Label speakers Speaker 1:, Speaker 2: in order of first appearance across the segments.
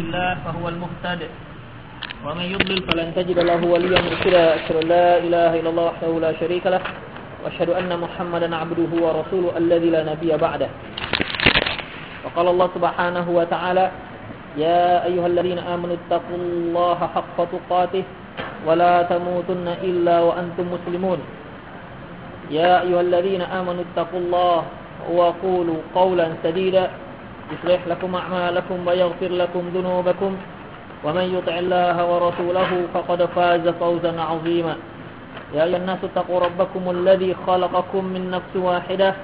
Speaker 1: الله فهو المهتد. ومن يضلل فلن تجد له وليا مرشدا. أشهد أن لا إله إلا الله وحده لا شريك له. وأشهد أن محمدا عبده ورسوله الذي لا نبي بعده. وقال الله سبحانه وتعالى يا أيها الذين آمنوا اتقوا الله حق تقاته ولا تموتن إلا وأنتم مسلمون. يا أيها الذين آمنوا اتقوا الله وقولوا قولا سديدا. يصلح لكم أعمالكم ويغفر لكم ذنوبكم ومن يطع الله ورسوله فقد فاز فوزا عظيما. يا أيها الناس اتقوا ربكم الذي خلقكم من نفس واحدة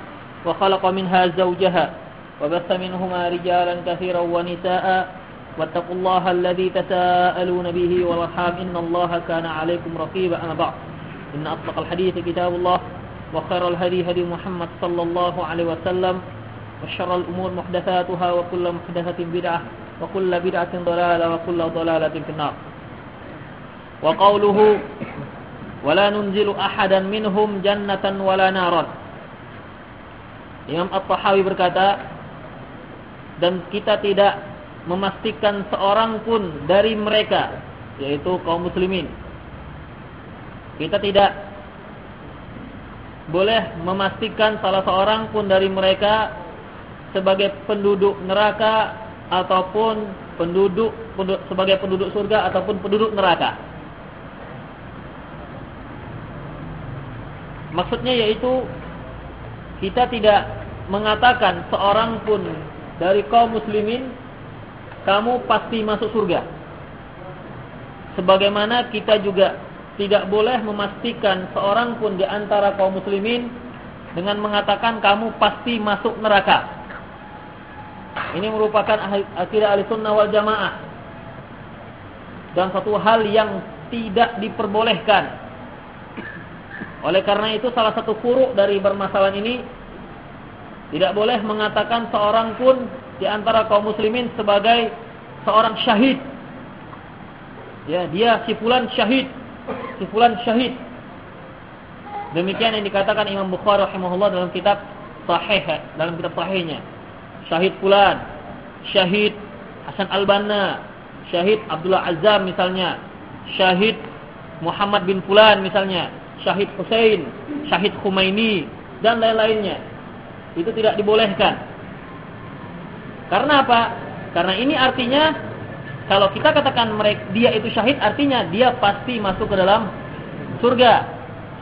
Speaker 1: وخلق منها زوجها وبث منهما رجالا كثيرا ونساء واتقوا الله الذي تساءلون به والأرحام. إن الله كان عليكم رقيبا. أما بعد إن أصدق الحديث كتاب الله وخير الهدي هدي محمد صلى الله عليه وسلم وشر الأمور محدثاتها وكل محدثة بدعة وكل بدعة ضلالة وكل ضلالة في النار وقوله ولا ننزل أحدا منهم جنة ولا نارا Imam At-Tahawi berkata dan kita tidak memastikan seorang pun dari mereka yaitu kaum muslimin kita tidak boleh memastikan salah seorang pun dari mereka sebagai penduduk neraka ataupun penduduk, sebagai penduduk surga ataupun penduduk neraka maksudnya yaitu kita tidak mengatakan seorang pun dari kaum muslimin kamu pasti masuk surga. Sebagaimana kita juga tidak boleh memastikan seorang pun di antara kaum muslimin dengan mengatakan kamu pasti masuk neraka. Ini merupakan akidah Ahlussunnah wal Jamaah. Dan satu hal yang tidak diperbolehkan. Oleh karena itu salah satu furuk dari permasalahan ini tidak boleh mengatakan seorang pun di antara kaum muslimin sebagai seorang syahid. Ya, dia si fulan syahid. Si fulan syahid. Demikian yang dikatakan Imam Bukhari rahimahullah dalam kitab Sahih, dalam kitab sahihnya. Syahid fulan, syahid Hasan Al-Banna, syahid Abdullah Azam misalnya, syahid Muhammad bin fulan misalnya, syahid Hussein, syahid Khumaini dan lain-lainnya itu tidak dibolehkan. Karena apa? Karena ini artinya kalau kita katakan mereka dia itu syahid artinya dia pasti masuk ke dalam surga.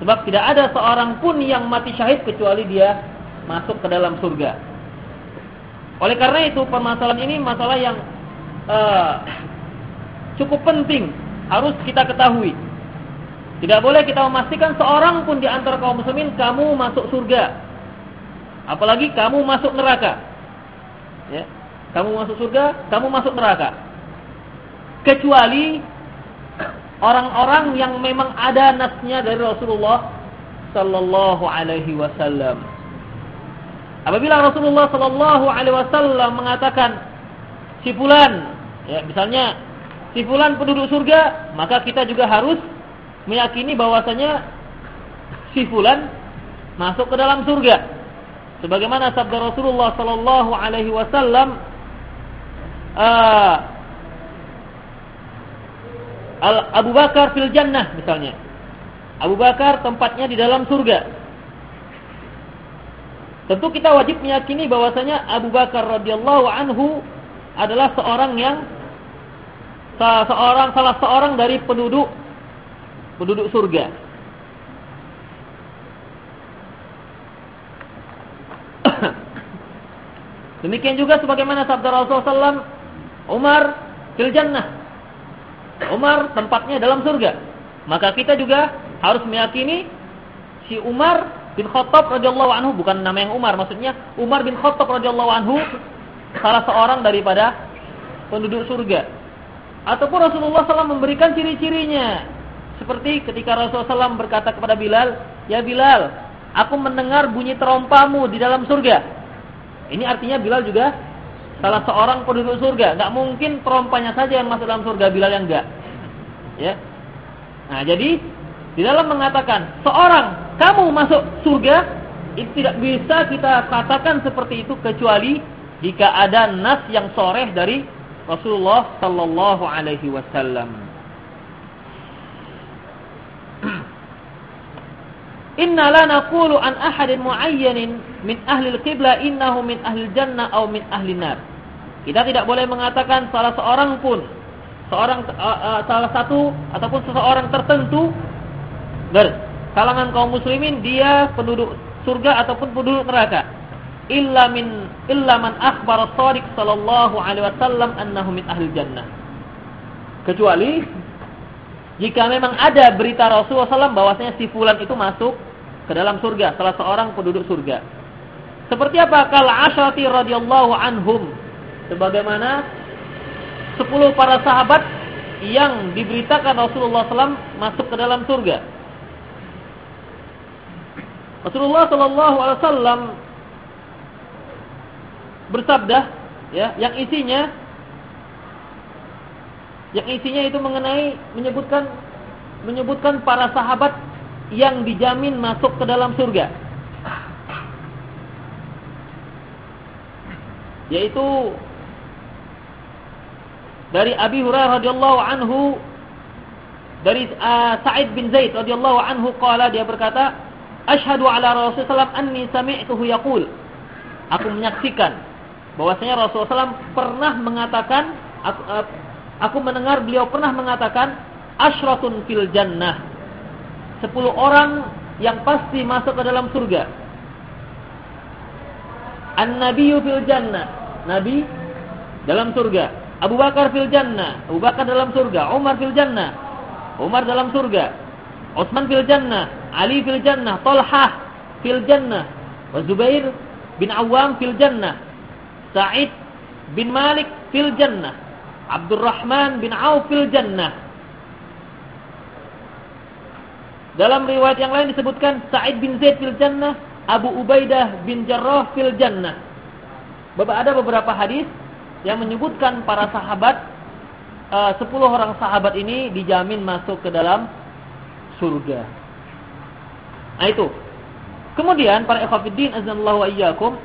Speaker 1: Sebab tidak ada seorang pun yang mati syahid kecuali dia masuk ke dalam surga. Oleh karena itu permasalahan ini masalah yang uh, cukup penting harus kita ketahui. Tidak boleh kita memastikan seorang pun di antara kaum muslimin kamu masuk surga. Apalagi kamu masuk neraka. Ya. Kamu masuk surga, kamu masuk neraka. Kecuali orang-orang yang memang ada nasnya dari Rasulullah sallallahu alaihi wasallam. Apabila Rasulullah sallallahu alaihi wasallam mengatakan si fulan, ya misalnya si fulan penduduk surga, maka kita juga harus meyakini bahwasanya si fulan masuk ke dalam surga. Sebagaimana sabda Rasulullah sallallahu alaihi wasallam uh, Abu Bakar fil jannah misalnya. Abu Bakar tempatnya di dalam surga. Tentu kita wajib meyakini bahwasanya Abu Bakar radhiyallahu anhu adalah seorang yang seorang salah seorang dari penduduk penduduk surga. Demikian juga sebagaimana sabda Rasulullah SAW, Umar fil jannah. Umar tempatnya dalam surga. Maka kita juga harus meyakini si Umar bin Khattab radhiyallahu anhu bukan nama yang Umar, maksudnya Umar bin Khattab radhiyallahu anhu salah seorang daripada penduduk surga. Ataupun Rasulullah SAW memberikan ciri-cirinya. Seperti ketika Rasulullah SAW berkata kepada Bilal, Ya Bilal, aku mendengar bunyi terompamu di dalam surga. Ini artinya Bilal juga salah seorang penduduk surga. Gak mungkin terompanya saja yang masuk dalam surga, Bilal yang enggak. Ya. Nah, jadi di dalam mengatakan seorang kamu masuk surga, itu tidak bisa kita katakan seperti itu kecuali jika ada nas yang soreh dari Rasulullah sallallahu alaihi wasallam. Inna la naqulu an ahadin muayyanin min ahli al-qibla innahu min ahli jannah atau min ahli nar. Kita tidak boleh mengatakan salah seorang pun seorang uh, uh, salah satu ataupun seseorang tertentu dari kalangan kaum muslimin dia penduduk surga ataupun penduduk neraka. Illa min illa man akhbara shadiq sallallahu alaihi wasallam annahu min ahli jannah. Kecuali jika memang ada berita Rasulullah SAW bahwasanya si fulan itu masuk ke dalam surga salah seorang penduduk surga. Seperti apa? Kal asyati radhiyallahu anhum. Sebagaimana sepuluh para sahabat yang diberitakan Rasulullah SAW masuk ke dalam surga. Rasulullah SAW bersabda, ya, yang isinya, yang isinya itu mengenai menyebutkan, menyebutkan para sahabat yang dijamin masuk ke dalam surga. Yaitu dari Abi Hurairah radhiyallahu anhu dari uh, Sa'id bin Zaid radhiyallahu anhu qala dia berkata asyhadu ala Rasulullah anni sami'tuhu yaqul. Aku menyaksikan bahwasanya Rasulullah SAW pernah mengatakan aku, uh, aku mendengar beliau pernah mengatakan asyratun fil jannah. 10 orang yang pasti masuk ke dalam surga. An-nabiyyu fil jannah. Nabi dalam surga. Abu Bakar fil jannah, Abu Bakar dalam surga, Umar fil jannah, Umar dalam surga, Utsman fil jannah, Ali fil jannah, Talhah fil jannah, wa Zubair bin Awam fil jannah, Sa'id bin Malik fil jannah, Abdurrahman bin Auf fil jannah. Dalam riwayat yang lain disebutkan Sa'id bin Zaid fil jannah, Abu Ubaidah bin Jarrah fil jannah. Bapak ada beberapa hadis yang menyebutkan para sahabat eh, sepuluh orang sahabat ini dijamin masuk ke dalam surga. Nah itu. Kemudian para ikhwatiddin wa iyyakum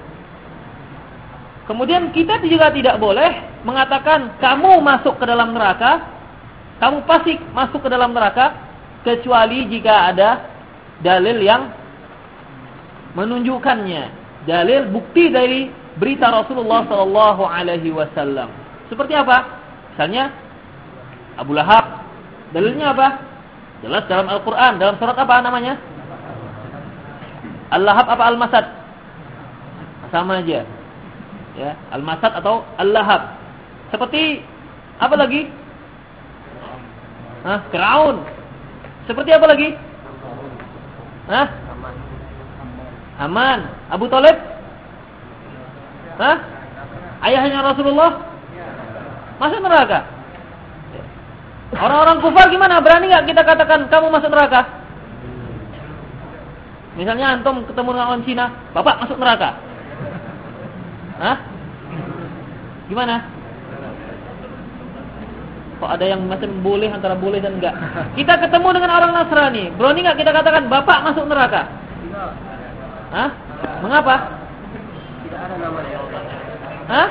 Speaker 1: Kemudian kita juga tidak boleh mengatakan kamu masuk ke dalam neraka, kamu pasti masuk ke dalam neraka kecuali jika ada dalil yang menunjukkannya, dalil bukti dari berita Rasulullah Sallallahu Alaihi Wasallam. Seperti apa? Misalnya Abu Lahab. Dalilnya apa? Jelas dalam Al-Quran. Dalam surat apa namanya? Al-Lahab apa Al-Masad? Sama aja. Ya, Al-Masad atau Al-Lahab. Seperti apa lagi? Hah? Firaun. Seperti apa lagi? Hah? Aman. Abu Talib? Hah? Ayahnya Rasulullah? Masuk neraka. Orang-orang kufar gimana? Berani nggak kita katakan kamu masuk neraka? Misalnya antum ketemu dengan orang Cina, bapak masuk neraka. Hah? Gimana? Kok ada yang macam boleh antara boleh dan enggak? Kita ketemu dengan orang Nasrani, berani nggak kita katakan bapak masuk neraka? Hah? Mengapa? Hah?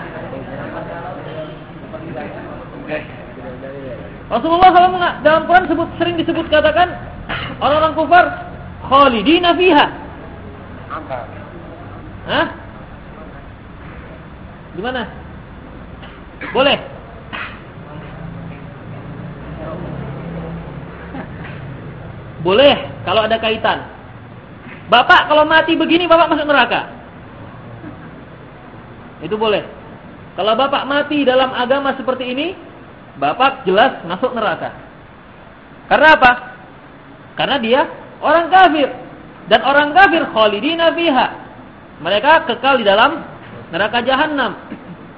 Speaker 1: Rasulullah SAW dalam Quran sebut, sering disebut katakan orang-orang kufar khalidina fiha. Hah? Gimana? Boleh? Boleh kalau ada kaitan. Bapak kalau mati begini bapak masuk neraka. Itu boleh. Kalau bapak mati dalam agama seperti ini, bapak jelas masuk neraka. Karena apa? Karena dia orang kafir. Dan orang kafir khalidina fiha. Mereka kekal di dalam neraka jahanam.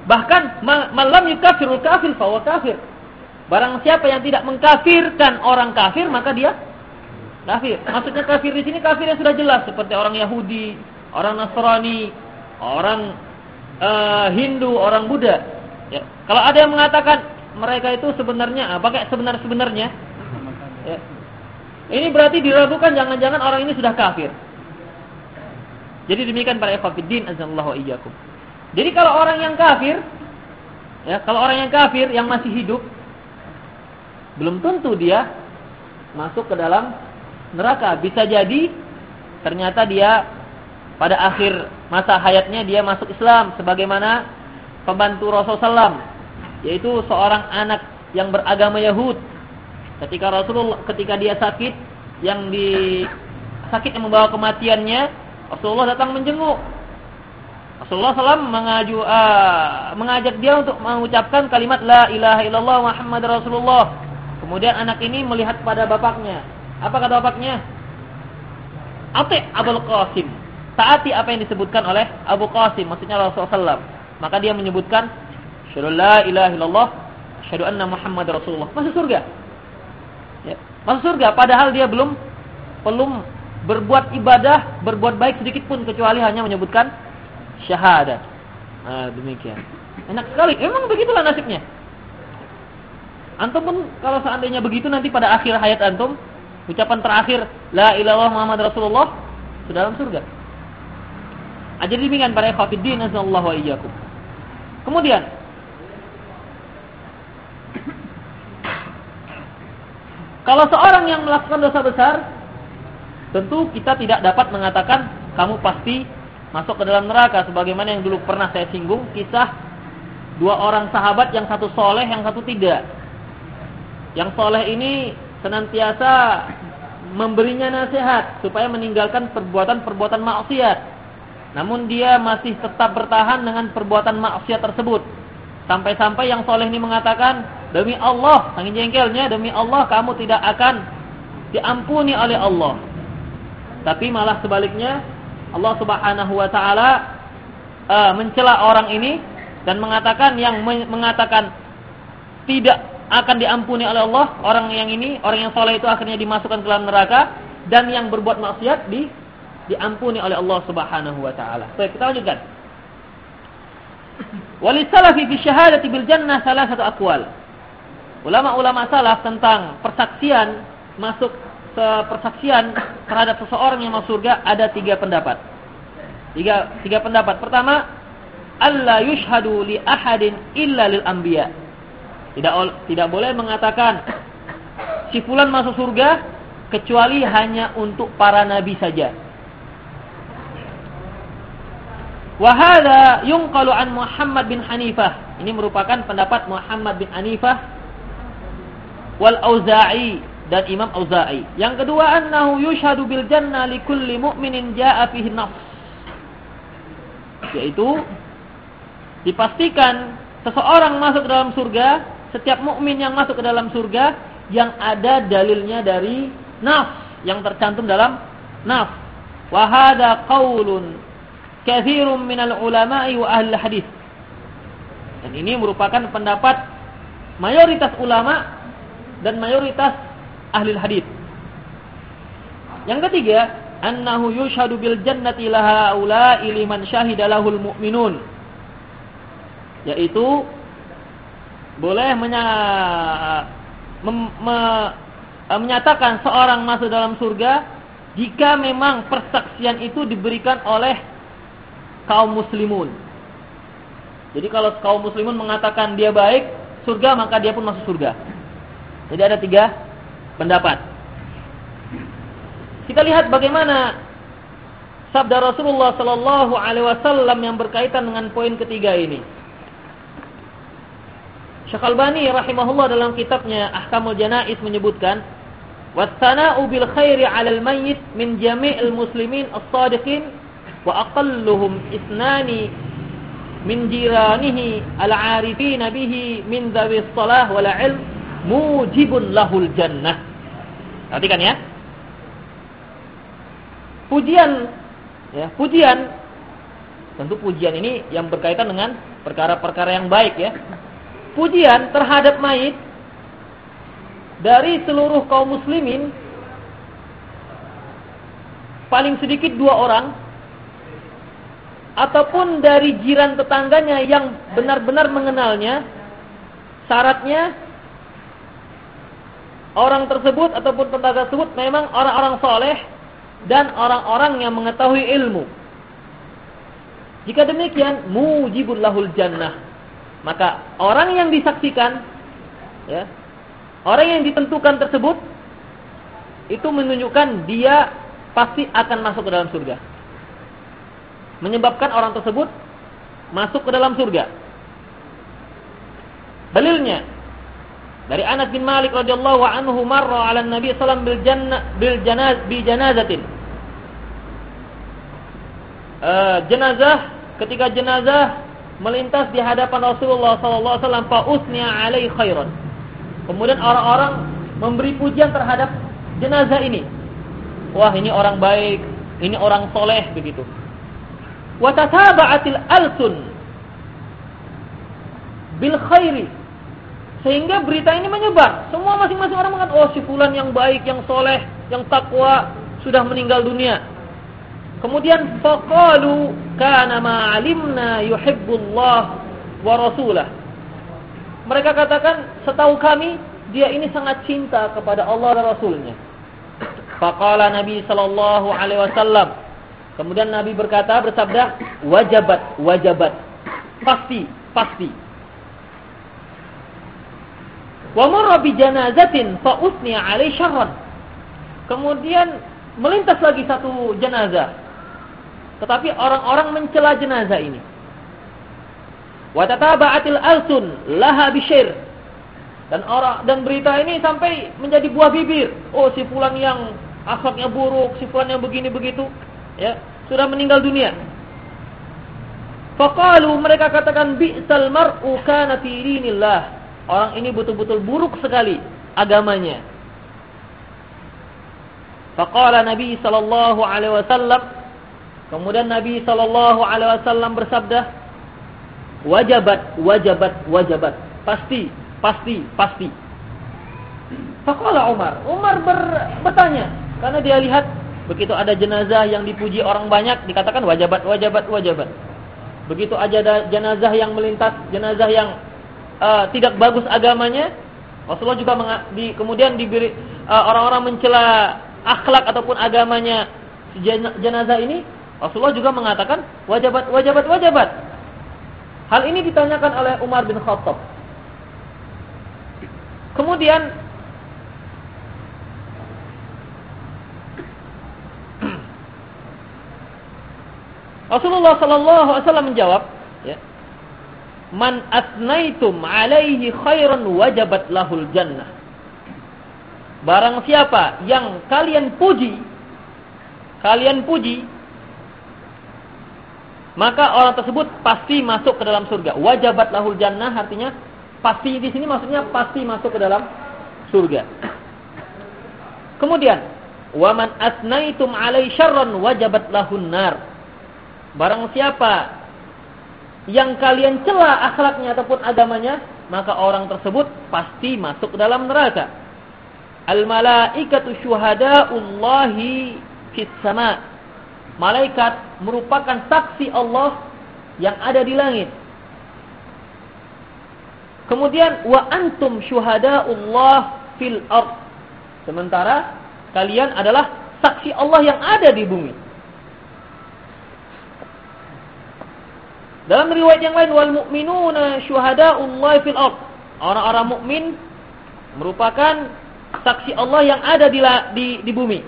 Speaker 1: Bahkan malam yukafirul kafir fawa kafir. Barang siapa yang tidak mengkafirkan orang kafir, maka dia kafir. Maksudnya kafir di sini kafir yang sudah jelas seperti orang Yahudi, orang Nasrani, orang uh, Hindu, orang Buddha. Ya. Kalau ada yang mengatakan mereka itu sebenarnya apa kayak sebenar-sebenarnya? Ya. Ini berarti diragukan jangan-jangan orang ini sudah kafir. Jadi demikian para ikhwatiddin azallahu iyyakum. Jadi kalau orang yang kafir Ya, kalau orang yang kafir yang masih hidup belum tentu dia masuk ke dalam neraka. Bisa jadi ternyata dia pada akhir masa hayatnya dia masuk Islam sebagaimana pembantu Rasulullah yaitu seorang anak yang beragama Yahud. Ketika Rasulullah ketika dia sakit yang di sakit yang membawa kematiannya, Rasulullah datang menjenguk. Rasulullah SAW mengaju, uh, mengajak dia untuk mengucapkan kalimat La ilaha illallah Muhammad Rasulullah. Kemudian anak ini melihat pada bapaknya. Apa kata bapaknya? Ati Abul Qasim. Taati apa yang disebutkan oleh Abu Qasim, maksudnya Rasulullah SAW. Maka dia menyebutkan Syahadu la ilaha illallah, syahadu anna Muhammad Rasulullah. Masuk surga. Masuk surga padahal dia belum belum berbuat ibadah, berbuat baik sedikit pun kecuali hanya menyebutkan syahadat. Nah, demikian. Enak sekali. Emang begitulah nasibnya. Antum pun kalau seandainya begitu nanti pada akhir hayat antum, ucapan terakhir la ilaha Muhammad Rasulullah sudah dalam surga. Jadi demikian para ikhwatiddin azallahu wa iyyakum. Kemudian Kalau seorang yang melakukan dosa besar, tentu kita tidak dapat mengatakan kamu pasti masuk ke dalam neraka. Sebagaimana yang dulu pernah saya singgung kisah dua orang sahabat yang satu soleh yang satu tidak. Yang soleh ini senantiasa memberinya nasihat supaya meninggalkan perbuatan-perbuatan maksiat. Namun dia masih tetap bertahan dengan perbuatan maksiat tersebut. Sampai-sampai yang soleh ini mengatakan demi Allah saking jengkelnya demi Allah kamu tidak akan diampuni oleh Allah tapi malah sebaliknya Allah Subhanahu wa taala uh, mencela orang ini dan mengatakan yang mengatakan tidak akan diampuni oleh Allah, orang yang ini, orang yang soleh itu akhirnya dimasukkan ke dalam neraka dan yang berbuat maksiat di diampuni oleh Allah Subhanahu wa taala. Baik, kita lanjutkan. Walisalafi fi syahadati bil jannah salah satu akwal. Ulama-ulama salaf tentang persaksian masuk persaksian terhadap seseorang yang masuk surga ada tiga pendapat. Tiga, tiga pendapat. Pertama, Allah yushhadu li ahadin illa lil anbiya. Tidak tidak boleh mengatakan si fulan masuk surga kecuali hanya untuk para nabi saja. Wahada yungqalu an Muhammad bin Hanifah. Ini merupakan pendapat Muhammad bin Hanifah wal Auza'i dan Imam Auza'i. Yang kedua annahu yushadu bil jannah li kulli mu'minin jaa fihi nafs. Yaitu dipastikan seseorang masuk ke dalam surga, setiap mukmin yang masuk ke dalam surga yang ada dalilnya dari nafs yang tercantum dalam nafs. Wa hadha qaulun katsirun minal ulama'i wa ahli hadis. Dan ini merupakan pendapat mayoritas ulama dan mayoritas ahli hadis. Yang ketiga, annahu yushadu bil jannati laha ula'i liman syahida mu'minun. Yaitu boleh menya, mem, me, menyatakan seorang masuk dalam surga jika memang persaksian itu diberikan oleh kaum muslimun. Jadi kalau kaum muslimun mengatakan dia baik, surga maka dia pun masuk surga. Jadi ada tiga pendapat. Kita lihat bagaimana sabda Rasulullah sallallahu alaihi wasallam yang berkaitan dengan poin ketiga ini. Syekh Albani rahimahullah dalam kitabnya Ahkamul Janaiz menyebutkan wasana'u bil khairi 'alal mayyit min jami'il muslimin as-sadiqin wa aqalluhum isnani min jiranihi al-'arifin bihi min dhawi salah wal 'ilm mujibun lahul jannah Perhatikan ya. Pujian ya, pujian tentu pujian ini yang berkaitan dengan perkara-perkara yang baik ya. Pujian terhadap mayit dari seluruh kaum muslimin paling sedikit dua orang ataupun dari jiran tetangganya yang benar-benar mengenalnya syaratnya orang tersebut ataupun tetangga tersebut memang orang-orang soleh dan orang-orang yang mengetahui ilmu. Jika demikian, mujibul lahul jannah. Maka orang yang disaksikan ya, orang yang ditentukan tersebut itu menunjukkan dia pasti akan masuk ke dalam surga. Menyebabkan orang tersebut masuk ke dalam surga. Dalilnya dari Anas bin Malik radhiyallahu anhu marra 'ala Nabi sallallahu bil jannah bil janaz bi janazatin. Uh, jenazah ketika jenazah melintas di hadapan Rasulullah sallallahu alaihi wasallam fa usniya alai khairan. Kemudian orang-orang memberi pujian terhadap jenazah ini. Wah, ini orang baik, ini orang soleh begitu. Wa tataba'atil alsun bil khairi. Sehingga berita ini menyebar. Semua masing-masing orang mengatakan, oh si fulan yang baik, yang soleh, yang takwa sudah meninggal dunia. Kemudian faqalu kana ma alimna yuhibbullah wa rasulah. Mereka katakan setahu kami dia ini sangat cinta kepada Allah dan Rasulnya. Faqala Nabi sallallahu alaihi wasallam. Kemudian Nabi berkata bersabda, wajabat, wajabat. Pasti, pasti. Wa marra bi janazatin fa usniya alaihi. Kemudian melintas lagi satu jenazah tetapi orang-orang mencela jenazah ini. Wa tataba'atil alsun laha bisyair. Dan orang dan berita ini sampai menjadi buah bibir. Oh, si fulan yang akhlaknya buruk, si fulan yang begini begitu, ya, sudah meninggal dunia. Faqalu mereka katakan bi'sal mar'u kana fi dinillah. Orang ini betul-betul buruk sekali agamanya. Faqala Nabi sallallahu alaihi wasallam Kemudian Nabi Shallallahu Alaihi Wasallam bersabda, wajabat, wajabat, wajabat, pasti, pasti, pasti. Fakola Umar, Umar ber, bertanya karena dia lihat begitu ada jenazah yang dipuji orang banyak dikatakan wajabat, wajabat, wajabat. Begitu ada jenazah yang melintas, jenazah yang uh, tidak bagus agamanya, Rasulullah juga di, kemudian diberi uh, orang-orang mencela akhlak ataupun agamanya jenazah ini Rasulullah juga mengatakan wajabat, wajabat, wajabat. Hal ini ditanyakan oleh Umar bin Khattab. Kemudian Rasulullah Sallallahu Alaihi Wasallam menjawab, ya, Man asnaitum alaihi khairan wajabat lahul jannah. Barang siapa yang kalian puji, kalian puji, maka orang tersebut pasti masuk ke dalam surga. Wajabat lahul jannah artinya pasti di sini maksudnya pasti masuk ke dalam surga. Kemudian, waman asnaitum alai syarran wajabat lahun nar. Barang siapa yang kalian cela akhlaknya ataupun agamanya, maka orang tersebut pasti masuk dalam neraka. Al malaikatu syuhada'ullahi fis sama' malaikat merupakan saksi Allah yang ada di langit. Kemudian wa antum syuhadaullah fil ard. Sementara kalian adalah saksi Allah yang ada di bumi. Dalam riwayat yang lain wal mu'minuna syuhadaullah fil ard. Orang-orang mukmin merupakan saksi Allah yang ada di di, di bumi.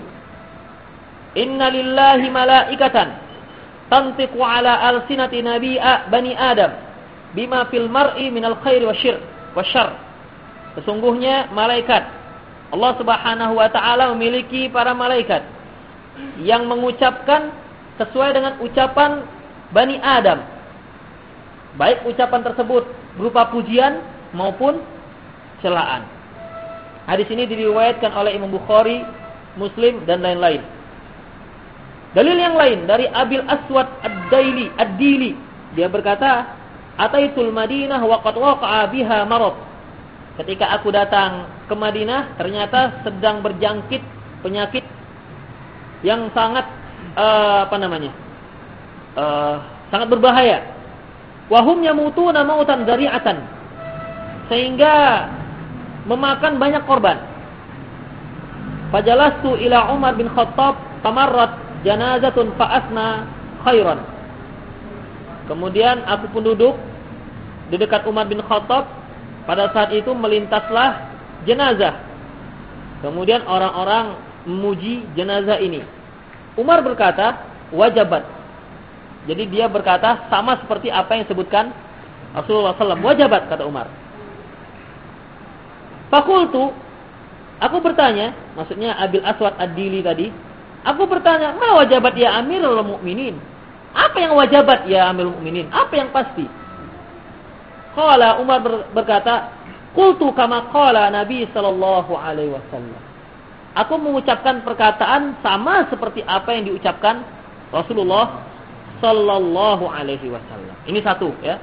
Speaker 1: Inna lillahi malaikatan tantiqu ala alsinati nabi'a bani Adam bima fil mar'i minal khair wa syir wa syar. Sesungguhnya malaikat Allah Subhanahu wa taala memiliki para malaikat yang mengucapkan sesuai dengan ucapan Bani Adam. Baik ucapan tersebut berupa pujian maupun celaan. Hadis ini diriwayatkan oleh Imam Bukhari, Muslim dan lain-lain. Dalil yang lain dari Abil Aswad Ad-Daili, Ad-Dili. Dia berkata, "Ataitul Madinah wa qad waqa'a biha marad." Ketika aku datang ke Madinah, ternyata sedang berjangkit penyakit yang sangat uh, apa namanya? Uh, sangat berbahaya. Wahum yamutuna mautan dari'atan. Sehingga memakan banyak korban. Fajalastu ila Umar bin Khattab tamarrat janazatun fa'asna khairan. Kemudian aku pun duduk di dekat Umar bin Khattab pada saat itu melintaslah jenazah. Kemudian orang-orang memuji jenazah ini. Umar berkata, wajabat. Jadi dia berkata sama seperti apa yang disebutkan Rasulullah SAW. Wajabat kata Umar. Fakultu, aku bertanya, maksudnya Abil Aswad Ad-Dili tadi, aku bertanya, ma wajabat ya Amirul Mukminin? Apa yang wajabat ya Amirul Mukminin? Apa yang pasti? Qala Umar berkata, Qultu kama qala Nabi sallallahu alaihi wasallam. Aku mengucapkan perkataan sama seperti apa yang diucapkan Rasulullah sallallahu alaihi wasallam. Ini satu ya.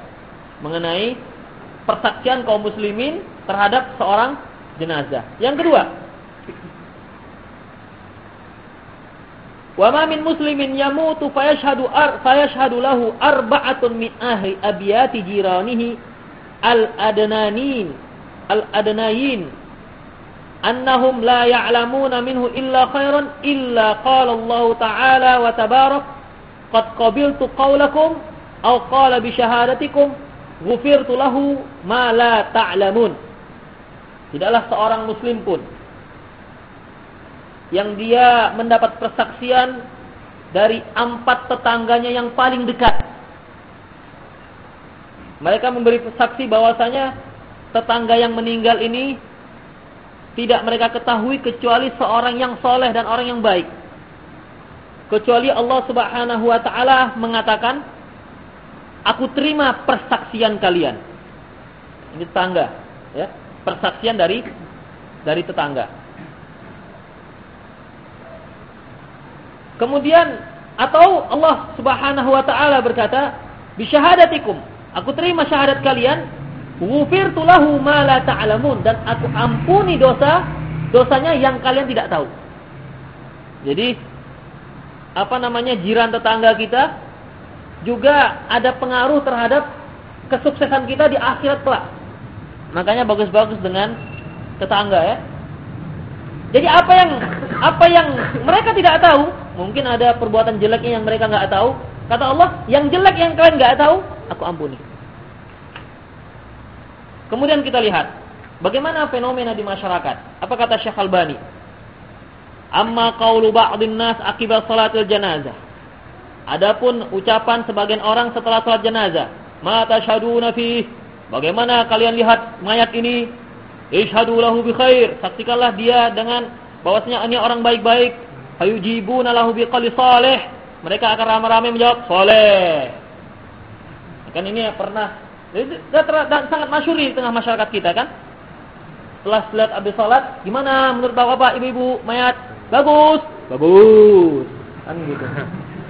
Speaker 1: Mengenai persaksian kaum muslimin terhadap seorang jenazah. Yang kedua, Wa ma min muslimin yamutu fayashhadu ar fayashhadu lahu arba'atun min ahli abiyati jiranihi al-adnanin al-adnayin annahum la ya'lamuna minhu illa khairan illa qala Allah ta'ala wa tabarak qad qabiltu qawlakum aw qala bi syahadatikum ghufirtu lahu ma la ta'lamun tidaklah seorang muslim pun yang dia mendapat persaksian dari empat tetangganya yang paling dekat mereka memberi saksi bahwasanya tetangga yang meninggal ini tidak mereka ketahui kecuali seorang yang soleh dan orang yang baik. Kecuali Allah Subhanahu wa taala mengatakan, "Aku terima persaksian kalian." Ini tetangga, ya. Persaksian dari dari tetangga. Kemudian atau Allah Subhanahu wa taala berkata, "Bisyahadatikum." Aku terima syahadat kalian Wufirtu lahu ma la ta'lamun dan aku ampuni dosa dosanya yang kalian tidak tahu. Jadi apa namanya jiran tetangga kita juga ada pengaruh terhadap kesuksesan kita di akhirat kelak. Makanya bagus-bagus dengan tetangga ya. Jadi apa yang apa yang mereka tidak tahu, mungkin ada perbuatan jeleknya yang mereka nggak tahu. Kata Allah, yang jelek yang kalian nggak tahu, aku ampuni. Kemudian kita lihat bagaimana fenomena di masyarakat. Apa kata Syekh Albani? Amma qaulu ba'dhin nas akibat salatil janazah. Adapun ucapan sebagian orang setelah salat jenazah, ma tashhaduna fi Bagaimana kalian lihat mayat ini? Ishhadu lahu bi khair. Saksikanlah dia dengan bahwasanya ini orang baik-baik. Fayujibuna lahu bi qali salih. Mereka akan ramai-ramai menjawab saleh. Kan ini pernah jadi dan sangat masyhur di tengah masyarakat kita kan. Setelah lihat habis salat, gimana menurut bapak-bapak, ibu-ibu, mayat? Bagus, bagus. Kan gitu.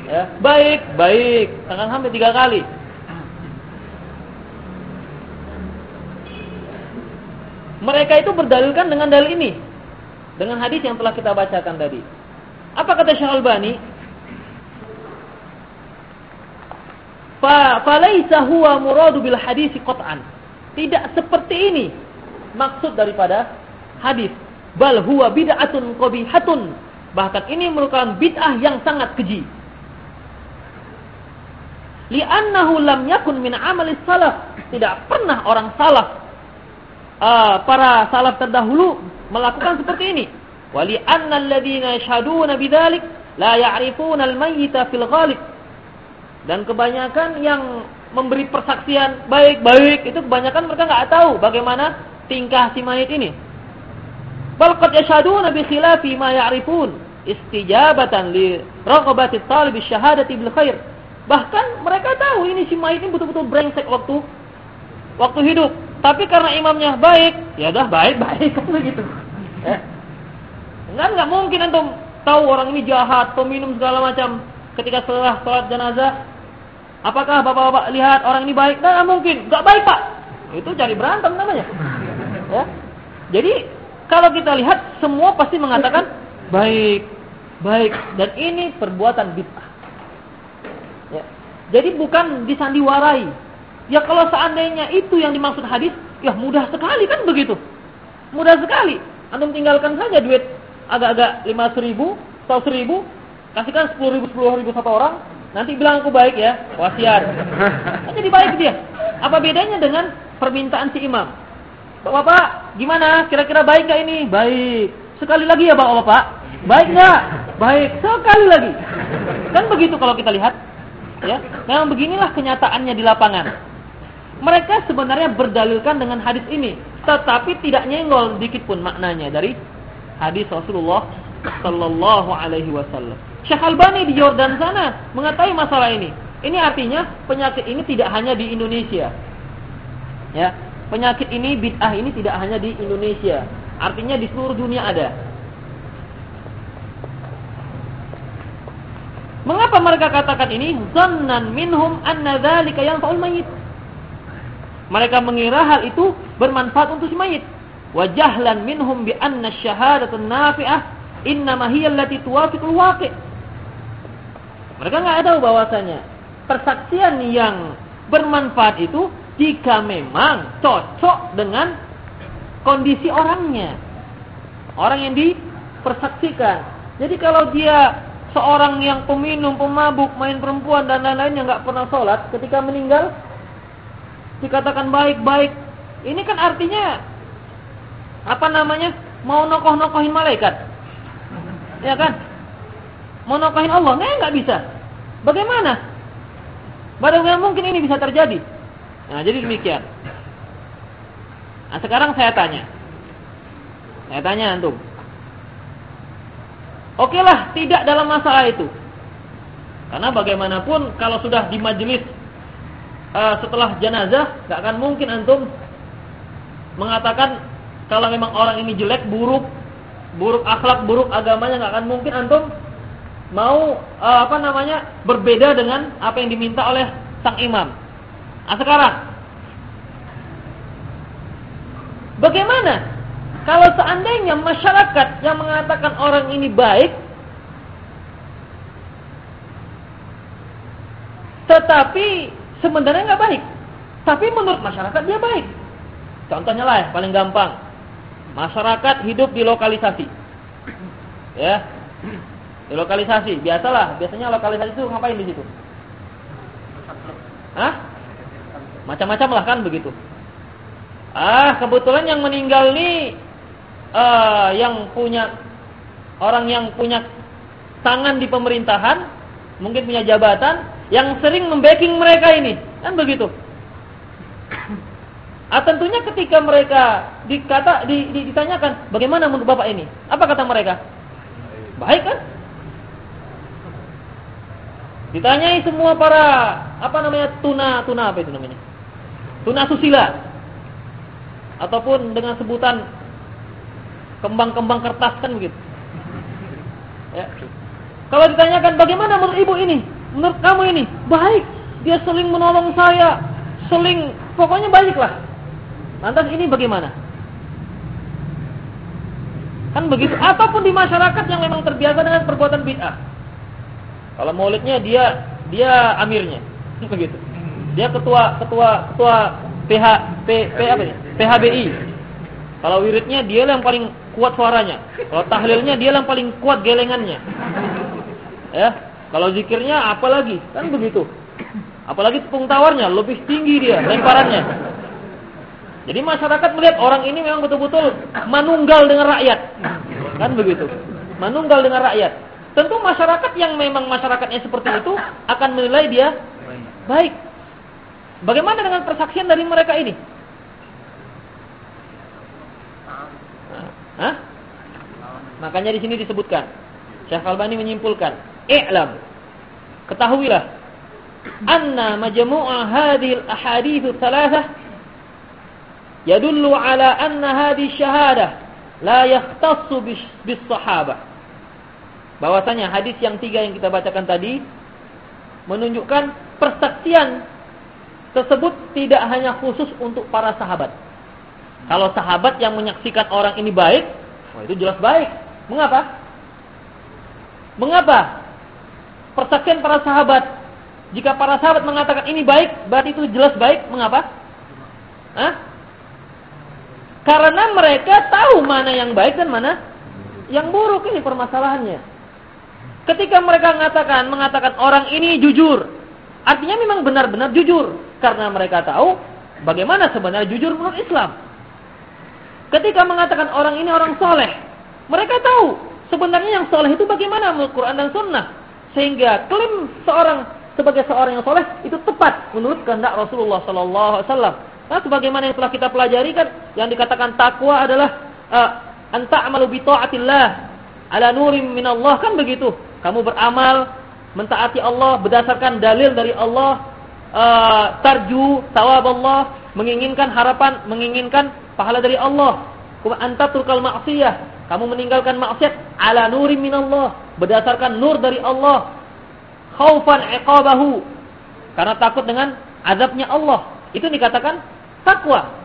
Speaker 1: Ya, baik, baik. Tangan hampir tiga kali. Mereka itu berdalilkan dengan dalil ini. Dengan hadis yang telah kita bacakan tadi. Apa kata Syekh Albani? fa falaisa huwa muradu bil hadis qat'an. Tidak seperti ini maksud daripada hadis. Bal huwa bid'atun qabihatun. Bahkan ini merupakan bid'ah yang sangat keji. Li'annahu lam yakun min amali salaf. Tidak pernah orang salaf uh, para salaf terdahulu melakukan seperti ini. Wa li'anna alladhina yashhaduna bidzalik la ya'rifuna al-mayyita fil ghalib dan kebanyakan yang memberi persaksian baik-baik itu kebanyakan mereka nggak tahu bagaimana tingkah si mayit ini. Bal qad yashhaduna bi khilafi ma ya'rifun istijabatan li raghabati talib syahadati bil khair. Bahkan mereka tahu ini si mayit ini betul-betul brengsek waktu waktu hidup. Tapi karena imamnya baik, ya dah baik-baik kan begitu. Eh. Enggak enggak mungkin antum tahu orang ini jahat, peminum segala macam ketika setelah sholat jenazah, apakah bapak-bapak lihat orang ini baik? Nah, mungkin, nggak baik pak. Itu cari berantem namanya. Ya. Jadi kalau kita lihat semua pasti mengatakan baik, baik, dan ini perbuatan bid'ah. Ya. Jadi bukan disandiwarai. Ya kalau seandainya itu yang dimaksud hadis, ya mudah sekali kan begitu. Mudah sekali. Antum tinggalkan saja duit agak-agak lima seribu atau seribu, Kasihkan sepuluh ribu, sepuluh ribu satu orang. Nanti bilang aku baik ya. Wasiat. Jadi baik dia. Apa bedanya dengan permintaan si imam? Bapak-bapak, gimana? Kira-kira baik gak ini? Baik. Sekali lagi ya bapak-bapak. Baik nggak? Baik. Sekali lagi. Kan begitu kalau kita lihat. Ya, memang beginilah kenyataannya di lapangan. Mereka sebenarnya berdalilkan dengan hadis ini, tetapi tidak nyenggol sedikit pun maknanya dari hadis Rasulullah Sallallahu Alaihi Wasallam. Syekh Albani di Jordan sana mengetahui masalah ini. Ini artinya penyakit ini tidak hanya di Indonesia. Ya, penyakit ini bid'ah ini tidak hanya di Indonesia. Artinya di seluruh dunia ada. Mengapa mereka katakan ini? Zannan minhum anna dzalika yanfa'ul mayyit. Mereka mengira hal itu bermanfaat untuk si mayit. Wa jahlan minhum bi anna syahadatun nafi'ah innama hiya allati tuwafiqul waqi'. Mereka enggak tahu bahwasanya persaksian yang bermanfaat itu jika memang cocok dengan kondisi orangnya. Orang yang dipersaksikan. Jadi kalau dia seorang yang peminum, pemabuk, main perempuan dan lain-lain yang nggak pernah sholat ketika meninggal dikatakan baik-baik. Ini kan artinya apa namanya? Mau nokoh-nokohin malaikat. Ya kan? Mau nokohin Allah? Nah, nggak bisa. Bagaimana? Bagaimana mungkin ini bisa terjadi? Nah, jadi demikian. Nah, sekarang saya tanya. Saya tanya antum. Oke lah, tidak dalam masalah itu. Karena bagaimanapun kalau sudah di majelis uh, setelah jenazah, gak akan mungkin antum mengatakan kalau memang orang ini jelek, buruk, buruk akhlak, buruk agamanya, gak akan mungkin antum mau uh, apa namanya berbeda dengan apa yang diminta oleh sang imam. Nah sekarang, bagaimana kalau seandainya masyarakat yang mengatakan orang ini baik, tetapi sebenarnya nggak baik, tapi menurut masyarakat dia baik. Contohnya lah, ya, paling gampang, masyarakat hidup di lokalisasi, ya, di lokalisasi. Biasalah, biasanya lokalisasi itu ngapain di situ? Hah? Macam-macam lah kan begitu. Ah, kebetulan yang meninggal nih uh, yang punya orang yang punya tangan di pemerintahan, mungkin punya jabatan, yang sering membacking mereka ini, kan begitu. Ah, tentunya ketika mereka dikata di, di, ditanyakan bagaimana menurut bapak ini, apa kata mereka? Baik kan? Ditanyai semua para apa namanya tuna tuna apa itu namanya? Tuna susila ataupun dengan sebutan kembang-kembang kertas kan begitu. Ya. Kalau ditanyakan bagaimana menurut ibu ini, menurut kamu ini, baik. Dia seling menolong saya, seling, pokoknya baiklah. Lantas ini bagaimana? Kan begitu. Ataupun di masyarakat yang memang terbiasa dengan perbuatan bid'ah. Kalau maulidnya dia dia amirnya, begitu. Dia ketua ketua ketua PH P, P apa ya? PHBI. Kalau wiridnya dia yang paling kuat suaranya. Kalau tahlilnya dia yang paling kuat gelengannya. Ya. Kalau zikirnya apalagi? Kan begitu. Apalagi tepung tawarnya lebih tinggi dia lemparannya. Jadi masyarakat melihat orang ini memang betul-betul manunggal dengan rakyat. Kan begitu. Manunggal dengan rakyat. Tentu masyarakat yang memang masyarakatnya seperti itu akan menilai dia baik. Bagaimana dengan persaksian dari mereka ini? Hah? Makanya di sini disebutkan. Syekh Albani menyimpulkan, "I'lam." Ketahuilah anna majmu'a hadhil ahadits thalathah yadullu ala anna hadhihi syahadah la yahtassu bis sahabah. Bahwasanya hadis yang tiga yang kita bacakan tadi menunjukkan persaksian tersebut tidak hanya khusus untuk para sahabat kalau sahabat yang menyaksikan orang ini baik, oh itu jelas baik. Mengapa? Mengapa? Persaksian para sahabat. Jika para sahabat mengatakan ini baik, berarti itu jelas baik. Mengapa? Hah? Karena mereka tahu mana yang baik dan mana yang buruk ini permasalahannya. Ketika mereka mengatakan mengatakan orang ini jujur, artinya memang benar-benar jujur karena mereka tahu bagaimana sebenarnya jujur menurut Islam. Ketika mengatakan orang ini orang soleh, mereka tahu sebenarnya yang soleh itu bagaimana menurut Quran dan Sunnah. Sehingga klaim seorang sebagai seorang yang soleh itu tepat menurut kehendak Rasulullah Sallallahu Alaihi Wasallam. Nah, sebagaimana yang telah kita pelajari kan, yang dikatakan takwa adalah uh, anta amalu ala nurim minallah kan begitu. Kamu beramal mentaati Allah berdasarkan dalil dari Allah, uh, tarju tawab Allah, menginginkan harapan, menginginkan pahala dari Allah. Anta turkal maksiyah, kamu meninggalkan maksiat ala nurim minallah, berdasarkan nur dari Allah. Khaufan iqabahu, karena takut dengan azabnya Allah. Itu dikatakan takwa.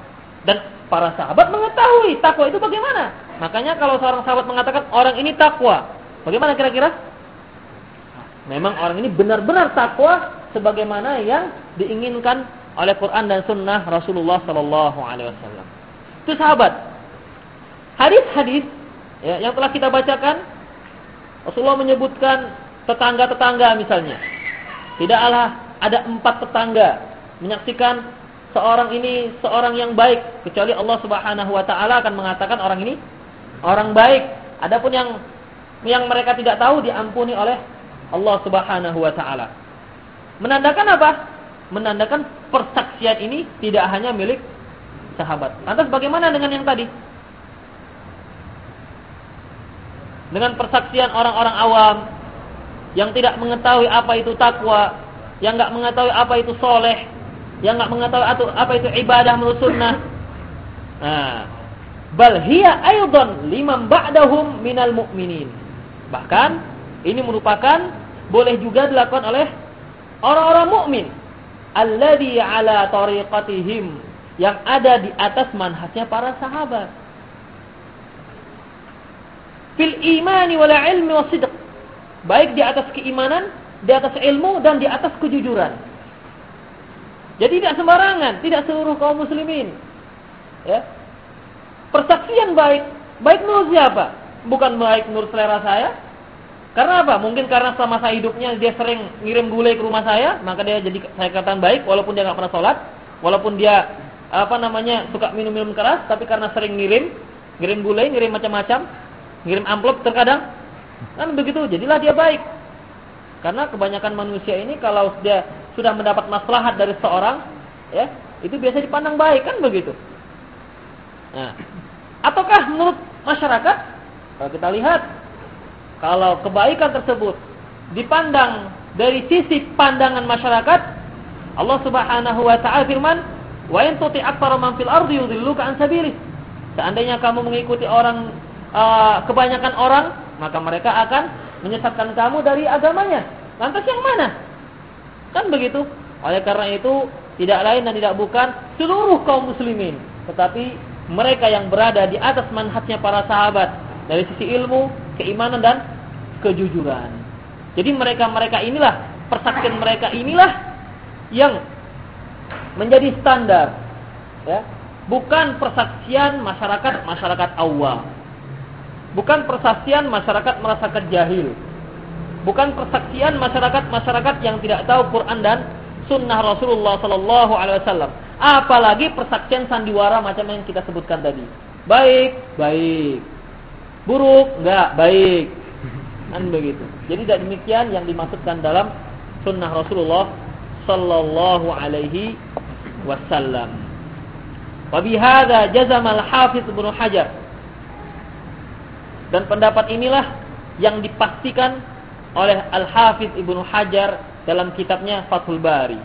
Speaker 1: Dan para sahabat mengetahui takwa itu bagaimana. Makanya kalau seorang sahabat mengatakan orang ini takwa, bagaimana kira-kira? Memang orang ini benar-benar takwa sebagaimana yang diinginkan oleh Quran dan Sunnah Rasulullah Sallallahu Alaihi Wasallam. Itu sahabat. Hadis-hadis ya, yang telah kita bacakan, Rasulullah menyebutkan tetangga-tetangga misalnya. Tidaklah ada empat tetangga menyaksikan seorang ini seorang yang baik kecuali Allah Subhanahu wa taala akan mengatakan orang ini orang baik. Adapun yang yang mereka tidak tahu diampuni oleh Allah Subhanahu wa taala. Menandakan apa? Menandakan persaksian ini tidak hanya milik sahabat. Lantas bagaimana dengan yang tadi? Dengan persaksian orang-orang awam yang tidak mengetahui apa itu takwa, yang enggak mengetahui apa itu soleh, yang enggak mengetahui apa itu ibadah menurut sunnah. Nah, bal hiya ba'dahum minal mu'minin. Bahkan ini merupakan boleh juga dilakukan oleh orang-orang mukmin alladzi ala tariqatihim yang ada di atas manhajnya para sahabat. Fil imani wal ilmi wasidq. Baik di atas keimanan, di atas ilmu dan di atas kejujuran. Jadi tidak sembarangan, tidak seluruh kaum muslimin. Ya. Persaksian baik, baik menurut siapa? Bukan baik menurut selera saya. Karena apa? Mungkin karena selama saya hidupnya dia sering ngirim gulai ke rumah saya, maka dia jadi saya katakan baik walaupun dia nggak pernah sholat, walaupun dia apa namanya suka minum-minum keras, tapi karena sering ngirim, ngirim gulai, ngirim macam-macam, ngirim amplop terkadang, kan begitu, jadilah dia baik. Karena kebanyakan manusia ini kalau dia sudah mendapat maslahat dari seorang, ya itu biasa dipandang baik kan begitu. Nah, ataukah menurut masyarakat? Kalau kita lihat, kalau kebaikan tersebut dipandang dari sisi pandangan masyarakat, Allah Subhanahu wa taala firman, Wa in tuti aktsara man fil ardi yudilluka an sabili. Seandainya kamu mengikuti orang uh, kebanyakan orang, maka mereka akan menyesatkan kamu dari agamanya. Lantas yang mana? Kan begitu. Oleh karena itu, tidak lain dan tidak bukan seluruh kaum muslimin, tetapi mereka yang berada di atas manhajnya para sahabat dari sisi ilmu, keimanan dan kejujuran. Jadi mereka-mereka inilah, persaksian mereka inilah yang menjadi standar ya. Bukan persaksian masyarakat masyarakat awam. Bukan persaksian masyarakat masyarakat jahil. Bukan persaksian masyarakat masyarakat yang tidak tahu Quran dan sunnah Rasulullah Sallallahu Alaihi Wasallam. Apalagi persaksian sandiwara macam yang kita sebutkan tadi. Baik baik. Buruk enggak baik kan begitu jadi tidak demikian yang dimaksudkan dalam sunnah Rasulullah Sallallahu Alaihi wasallam. Wa bihadza jazama al-Hafiz Ibnu Hajar. Dan pendapat inilah yang dipastikan oleh Al-Hafiz Ibnu Hajar dalam kitabnya Fathul Bari.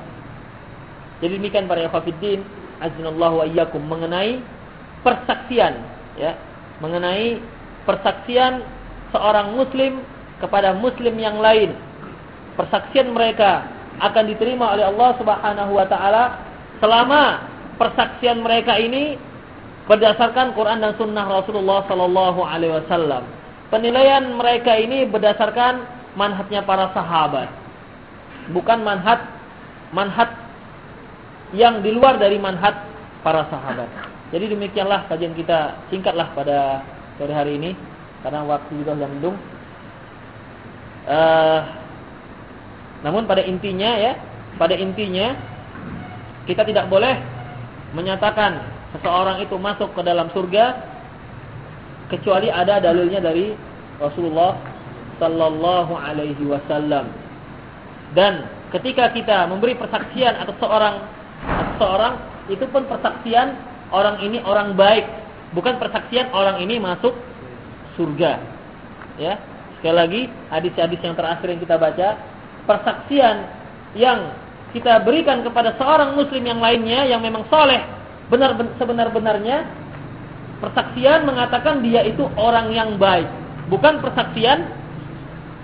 Speaker 1: Jadi demikian para ikhwatiddin azinallahu wa iyyakum mengenai persaksian ya, mengenai persaksian seorang muslim kepada muslim yang lain. Persaksian mereka akan diterima oleh Allah Subhanahu wa taala selama persaksian mereka ini berdasarkan Quran dan Sunnah Rasulullah Sallallahu Alaihi Wasallam. Penilaian mereka ini berdasarkan manhatnya para sahabat, bukan manhat manhat yang di luar dari manhat para sahabat. Jadi demikianlah kajian kita singkatlah pada sore hari ini karena waktu juga sudah mendung. Uh, namun pada intinya ya, pada intinya kita tidak boleh menyatakan seseorang itu masuk ke dalam surga kecuali ada dalilnya dari Rasulullah sallallahu alaihi wasallam. Dan ketika kita memberi persaksian atas seorang atas seorang itu pun persaksian orang ini orang baik, bukan persaksian orang ini masuk surga. Ya. Sekali lagi hadis-hadis yang terakhir yang kita baca, persaksian yang kita berikan kepada seorang muslim yang lainnya yang memang soleh benar sebenar-benarnya persaksian mengatakan dia itu orang yang baik. Bukan persaksian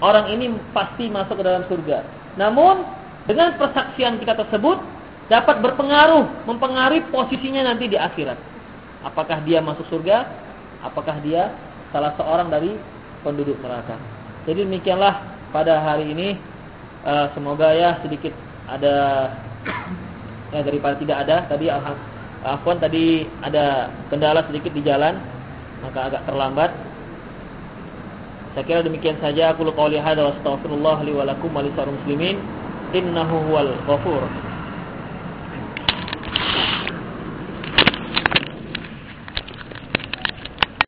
Speaker 1: orang ini pasti masuk ke dalam surga. Namun dengan persaksian kita tersebut dapat berpengaruh mempengaruhi posisinya nanti di akhirat. Apakah dia masuk surga? Apakah dia salah seorang dari penduduk neraka jadi demikianlah pada hari ini. Uh, semoga ya sedikit ada ya daripada tidak ada. Tadi afwan tadi ada kendala sedikit di jalan maka agak terlambat. Saya kira demikian saja. Aku qouli hadza wa astaghfirullah li wa lakum wa muslimin. Innahu huwal ghafur